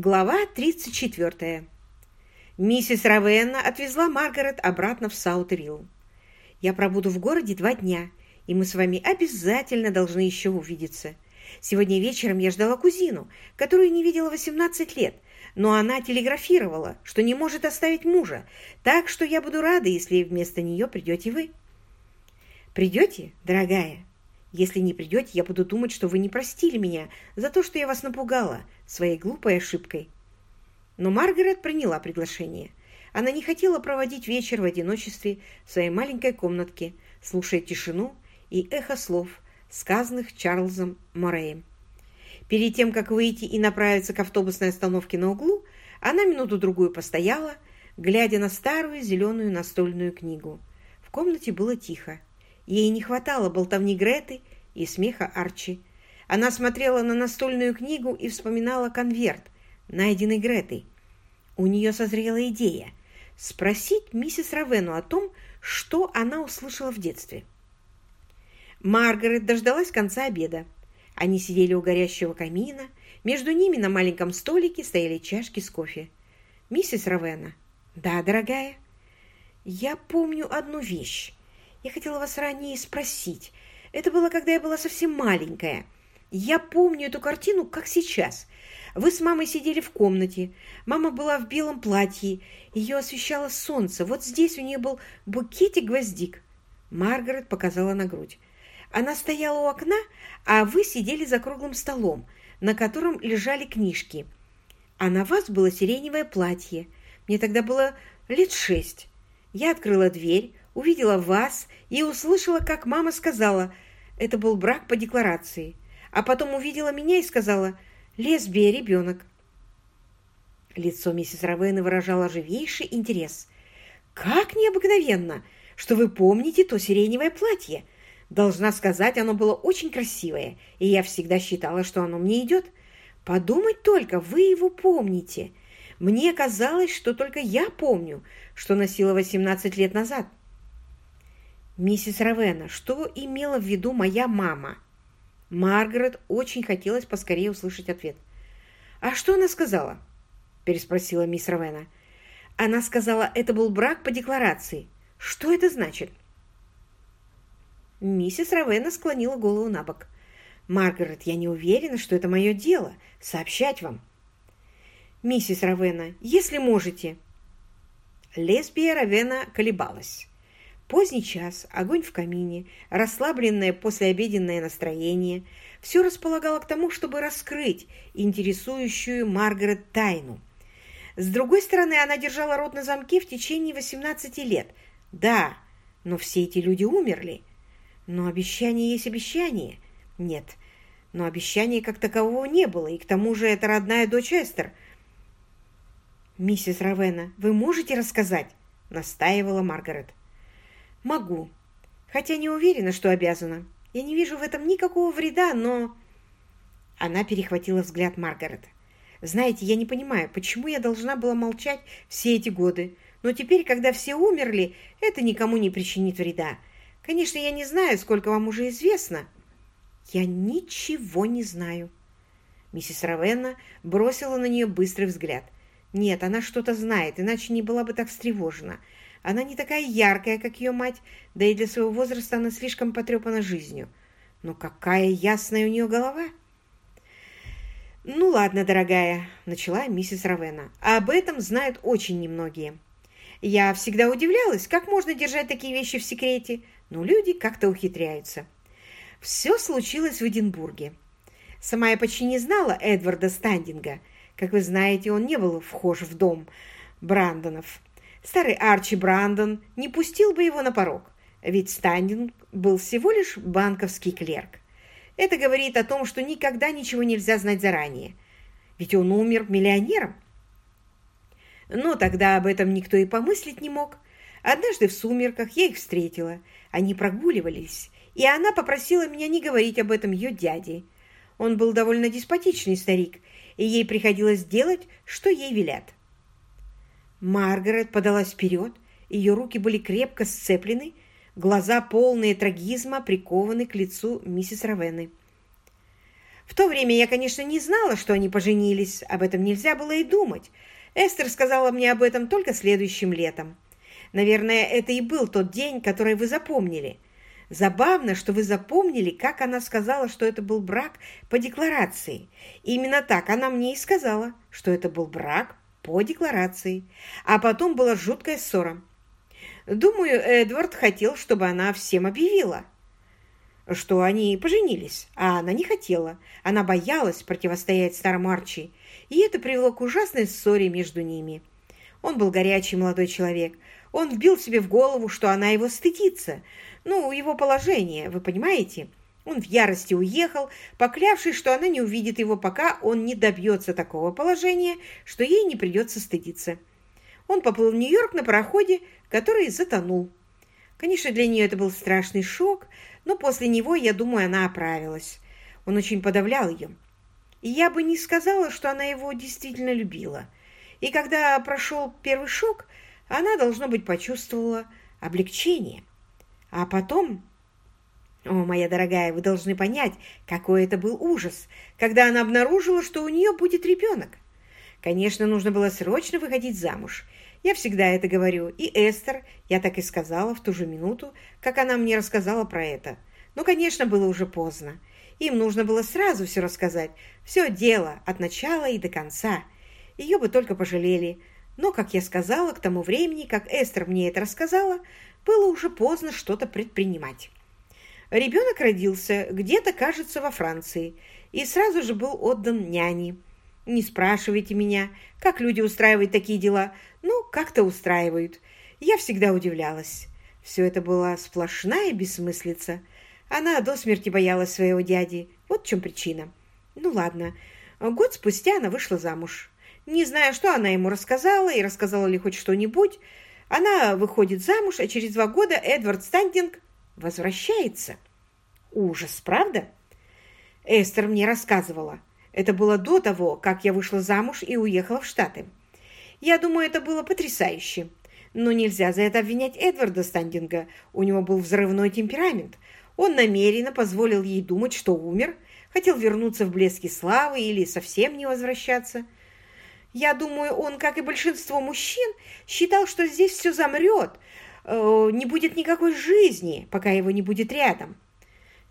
Глава 34. Миссис Равенна отвезла Маргарет обратно в Саутерилл. «Я пробуду в городе два дня, и мы с вами обязательно должны еще увидеться. Сегодня вечером я ждала кузину, которую не видела 18 лет, но она телеграфировала, что не может оставить мужа, так что я буду рада, если вместо нее придете вы». «Придете, дорогая?» Если не придете, я буду думать, что вы не простили меня за то, что я вас напугала своей глупой ошибкой. Но Маргарет приняла приглашение. Она не хотела проводить вечер в одиночестве в своей маленькой комнатке, слушая тишину и эхо слов, сказанных Чарльзом Мореем. Перед тем, как выйти и направиться к автобусной остановке на углу, она минуту-другую постояла, глядя на старую зеленую настольную книгу. В комнате было тихо. Ей не хватало болтовни Греты и смеха Арчи. Она смотрела на настольную книгу и вспоминала конверт, найденный Гретой. У нее созрела идея спросить миссис Равену о том, что она услышала в детстве. Маргарет дождалась конца обеда. Они сидели у горящего камина. Между ними на маленьком столике стояли чашки с кофе. «Миссис Равена?» «Да, дорогая?» «Я помню одну вещь. Я хотела вас ранее спросить. Это было, когда я была совсем маленькая. Я помню эту картину, как сейчас. Вы с мамой сидели в комнате. Мама была в белом платье. Ее освещало солнце. Вот здесь у нее был букетик гвоздик. Маргарет показала на грудь. Она стояла у окна, а вы сидели за круглым столом, на котором лежали книжки. А на вас было сиреневое платье. Мне тогда было лет шесть. Я открыла дверь, увидела вас и услышала, как мама сказала, это был брак по декларации, а потом увидела меня и сказала, лесбия, ребенок. Лицо миссис Равены выражало живейший интерес. «Как необыкновенно, что вы помните то сиреневое платье! Должна сказать, оно было очень красивое, и я всегда считала, что оно мне идет. Подумать только, вы его помните. Мне казалось, что только я помню, что носила 18 лет назад. «Миссис Равена, что имела в виду моя мама?» Маргарет очень хотелось поскорее услышать ответ. «А что она сказала?» переспросила мисс Равена. «Она сказала, это был брак по декларации. Что это значит?» Миссис Равена склонила голову на бок. «Маргарет, я не уверена, что это мое дело — сообщать вам». «Миссис Равена, если можете...» Лесбия Равена колебалась. Поздний час, огонь в камине, расслабленное послеобеденное настроение – все располагало к тому, чтобы раскрыть интересующую Маргарет тайну. С другой стороны, она держала рот на замке в течение 18 лет. Да, но все эти люди умерли. Но обещание есть обещание. Нет, но обещания как такового не было, и к тому же это родная дочь Эстер. «Миссис Равена, вы можете рассказать?» — настаивала Маргарет. Могу. Хотя не уверена, что обязана. Я не вижу в этом никакого вреда, но... Она перехватила взгляд Маргарет. Знаете, я не понимаю, почему я должна была молчать все эти годы. Но теперь, когда все умерли, это никому не причинит вреда. Конечно, я не знаю, сколько вам уже известно. Я ничего не знаю. Миссис Равенна бросила на нее быстрый взгляд. Нет, она что-то знает, иначе не была бы так встревожена. Она не такая яркая, как ее мать, да и для своего возраста она слишком потрепана жизнью. Но какая ясная у нее голова! «Ну ладно, дорогая», — начала миссис Равена. «Об этом знают очень немногие. Я всегда удивлялась, как можно держать такие вещи в секрете, но люди как-то ухитряются. Все случилось в Эдинбурге. Сама я почти не знала Эдварда Стандинга. Как вы знаете, он не был вхож в дом Брандонов. Старый Арчи Брандон не пустил бы его на порог, ведь Стандинг был всего лишь банковский клерк. Это говорит о том, что никогда ничего нельзя знать заранее, ведь он умер миллионером. Но тогда об этом никто и помыслить не мог. Однажды в сумерках я их встретила. Они прогуливались, и она попросила меня не говорить об этом ее дяде. Он был довольно деспотичный старик, и ей приходилось делать, что ей велят. Маргарет подалась вперед, ее руки были крепко сцеплены, глаза полные трагизма прикованы к лицу миссис Равены. В то время я, конечно, не знала, что они поженились, об этом нельзя было и думать. Эстер сказала мне об этом только следующим летом. Наверное, это и был тот день, который вы запомнили. Забавно, что вы запомнили, как она сказала, что это был брак по декларации. Именно так она мне и сказала, что это был брак по декларации. А потом была жуткая ссора. Думаю, Эдвард хотел, чтобы она всем объявила, что они поженились, а она не хотела. Она боялась противостоять старому Арчи, и это привело к ужасной ссоре между ними. Он был горячий молодой человек. Он вбил себе в голову, что она его стыдится. Ну, его положение, вы понимаете? Он в ярости уехал, поклявшись, что она не увидит его, пока он не добьется такого положения, что ей не придется стыдиться. Он поплыл в Нью-Йорк на пароходе, который затонул. Конечно, для нее это был страшный шок, но после него, я думаю, она оправилась. Он очень подавлял ее. И я бы не сказала, что она его действительно любила. И когда прошел первый шок, она, должно быть, почувствовала облегчение. А потом о, моя дорогая, вы должны понять, какой это был ужас, когда она обнаружила, что у нее будет ребенок. Конечно, нужно было срочно выходить замуж. Я всегда это говорю. И Эстер, я так и сказала в ту же минуту, как она мне рассказала про это. Но, конечно, было уже поздно. Им нужно было сразу все рассказать. Все дело, от начала и до конца. Ее бы только пожалели. Но, как я сказала, к тому времени, как Эстер мне это рассказала, было уже поздно что-то предпринимать. Ребенок родился где-то, кажется, во Франции, и сразу же был отдан няне. Не спрашивайте меня, как люди устраивают такие дела. Ну, как-то устраивают. Я всегда удивлялась. Все это была сплошная бессмыслица. Она до смерти боялась своего дяди. Вот в чем причина. Ну, ладно. Год спустя она вышла замуж. Не знаю, что она ему рассказала и рассказала ли хоть что-нибудь. Она выходит замуж, а через два года Эдвард Стандинг возвращается. Ужас, правда? Эстер мне рассказывала. Это было до того, как я вышла замуж и уехала в Штаты. Я думаю, это было потрясающе. Но нельзя за это обвинять Эдварда Стандинга. У него был взрывной темперамент. Он намеренно позволил ей думать, что умер, хотел вернуться в блески славы или совсем не возвращаться. Я думаю, он, как и большинство мужчин, считал, что здесь все замрет, не будет никакой жизни, пока его не будет рядом.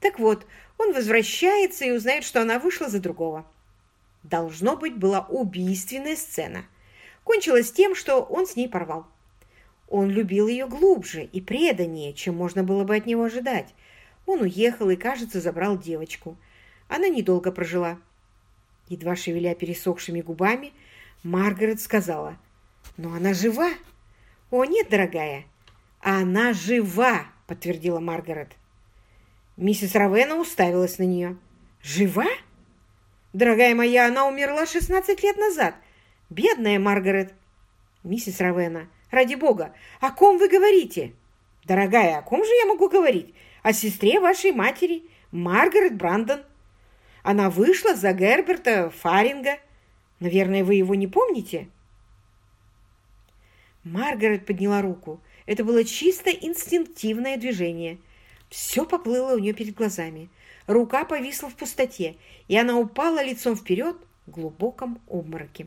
Так вот, он возвращается и узнает, что она вышла за другого. Должно быть, была убийственная сцена. Кончилось тем, что он с ней порвал. Он любил ее глубже и преданнее, чем можно было бы от него ожидать. Он уехал и, кажется, забрал девочку. Она недолго прожила. Едва шевеля пересохшими губами, Маргарет сказала, «Но она жива!» «О, нет, дорогая, «Она жива!» — подтвердила Маргарет. Миссис Равена уставилась на нее. «Жива? Дорогая моя, она умерла 16 лет назад. Бедная Маргарет!» «Миссис Равена, ради бога, о ком вы говорите?» «Дорогая, о ком же я могу говорить? О сестре вашей матери, Маргарет Брандон. Она вышла за Герберта Фаринга. Наверное, вы его не помните?» Маргарет подняла руку. Это было чисто инстинктивное движение. Все поплыло у нее перед глазами. Рука повисла в пустоте, и она упала лицом вперед в глубоком обмороке.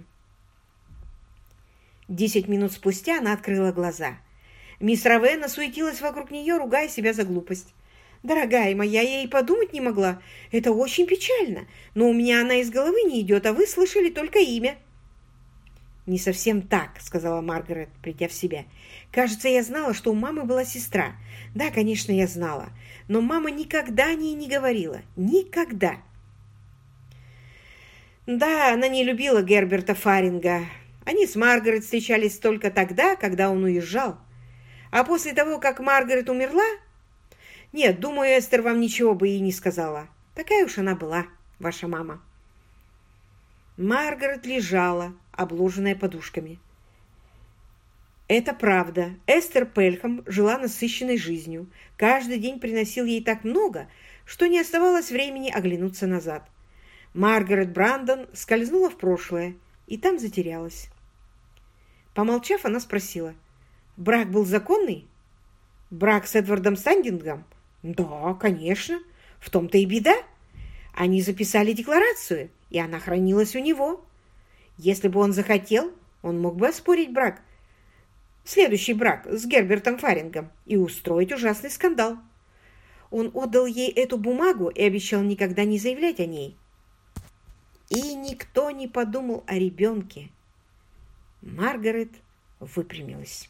Десять минут спустя она открыла глаза. Мисс Равена суетилась вокруг нее, ругая себя за глупость. «Дорогая моя, я и подумать не могла. Это очень печально, но у меня она из головы не идет, а вы слышали только имя». «Не совсем так», — сказала Маргарет, придя в себя. «Кажется, я знала, что у мамы была сестра. Да, конечно, я знала. Но мама никогда о ней не говорила. Никогда». Да, она не любила Герберта Фаринга. Они с Маргарет встречались только тогда, когда он уезжал. А после того, как Маргарет умерла... Нет, думаю, Эстер вам ничего бы и не сказала. Такая уж она была, ваша мама. Маргарет лежала, обложенная подушками. Это правда. Эстер Пельхам жила насыщенной жизнью. Каждый день приносил ей так много, что не оставалось времени оглянуться назад. Маргарет Брандон скользнула в прошлое и там затерялась. Помолчав, она спросила, «Брак был законный?» «Брак с Эдвардом Сандингом?» «Да, конечно. В том-то и беда. Они записали декларацию, и она хранилась у него. Если бы он захотел, он мог бы оспорить брак, следующий брак с Гербертом Фарингом и устроить ужасный скандал. Он отдал ей эту бумагу и обещал никогда не заявлять о ней. И никто не подумал о ребенке. Маргарет выпрямилась.